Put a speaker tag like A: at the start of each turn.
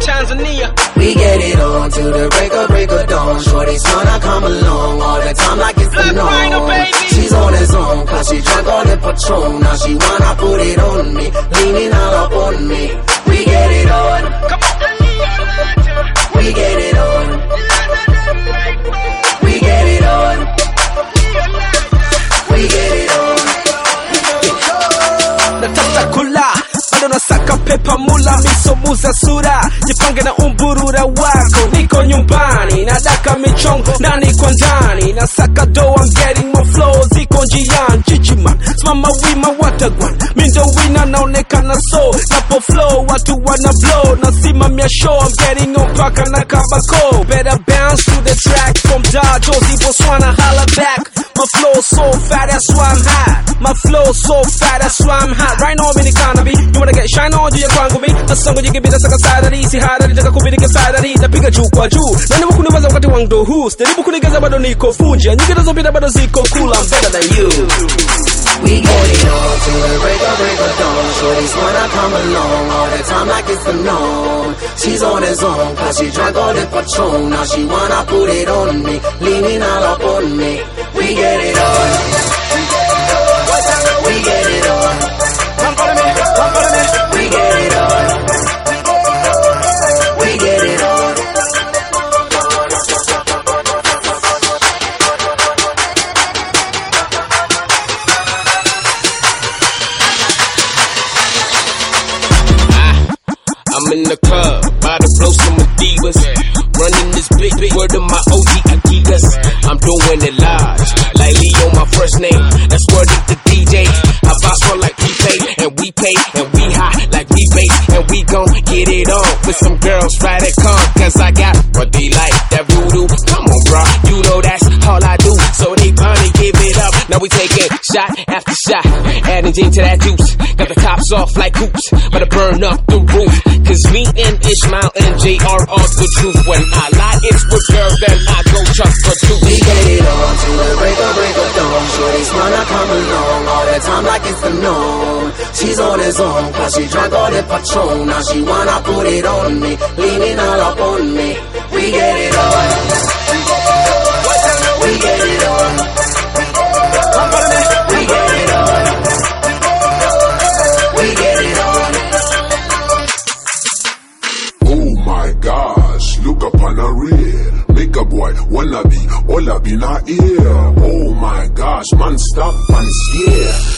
A: Tanzania.
B: We get it on to the break of break of dawn. Shorty's wanna come along all the time like it's the norm. She's on his own, cause she drank all the Patron. Now she wanna put it on me, leaning all up on me. We get it on,
A: Come on.
B: we get it
C: nasaka pepa mula misomuza sura. Jipange na umburura wako. Niko nyumbani nadaka michongo. Ndani kwa ndani? Nasaka do I'm getting my ziko njiani. Chichiman simama wima watagwan mindo wina naonekana so. Napo flow watu wana blow. Nasimamia show I'm getting on paka na kabako. Better bounce to the track from Dar Josie Botswana holla back my flow so fat that's why I'm high. My flow so fat that's why I'm high. Right now I'm in the economy. You wanna get shine on juu ya kwangu mi nasongo jikibida saka sadari si hadari taka kubirika sadari napiga juu kwa juu na nimu kuniweza wakati wangu ndo huu sijaribu kunigeza bado niko funja nyingi nazopita bado ziko cool I'm better than you.
B: We get it. On to the break of break of dawn. Shorty's wanna come along all the time like it's the norm. She's on his own, cause she drank all the Patron. Now she wanna put it on me, leaning all up on me. We get it on. We get it on. We get it on. We get it on.
D: Ah, I'm in the club, by the blow some Adidas. Running this big, big word of my OG I'm doing it large, like Leo, my first name. That's word of the DJ. I boss for like prepaid, and we pay, and we high like we bait, and we gon' get it on with some girls right at come. Cause I got what they like, that voodoo. Come on, bro, you know that's all I do. So they finally give it up. Now we taking shot after shot, adding gin to that juice. Got the tops off like hoops, but to burn up the roof. Cause me and Ishmael and JR are the truth. When I lie, it's with girls, then I go chuck for two.
B: We get it on to the break of break of dawn. Shorty's wanna come along all the time like it's the norm. She's on his own, cause she drank all the Patron. Now she wanna put it on me, leaning all
E: Make a boy wanna be all up in our ear. Oh my gosh, man, stop and stare.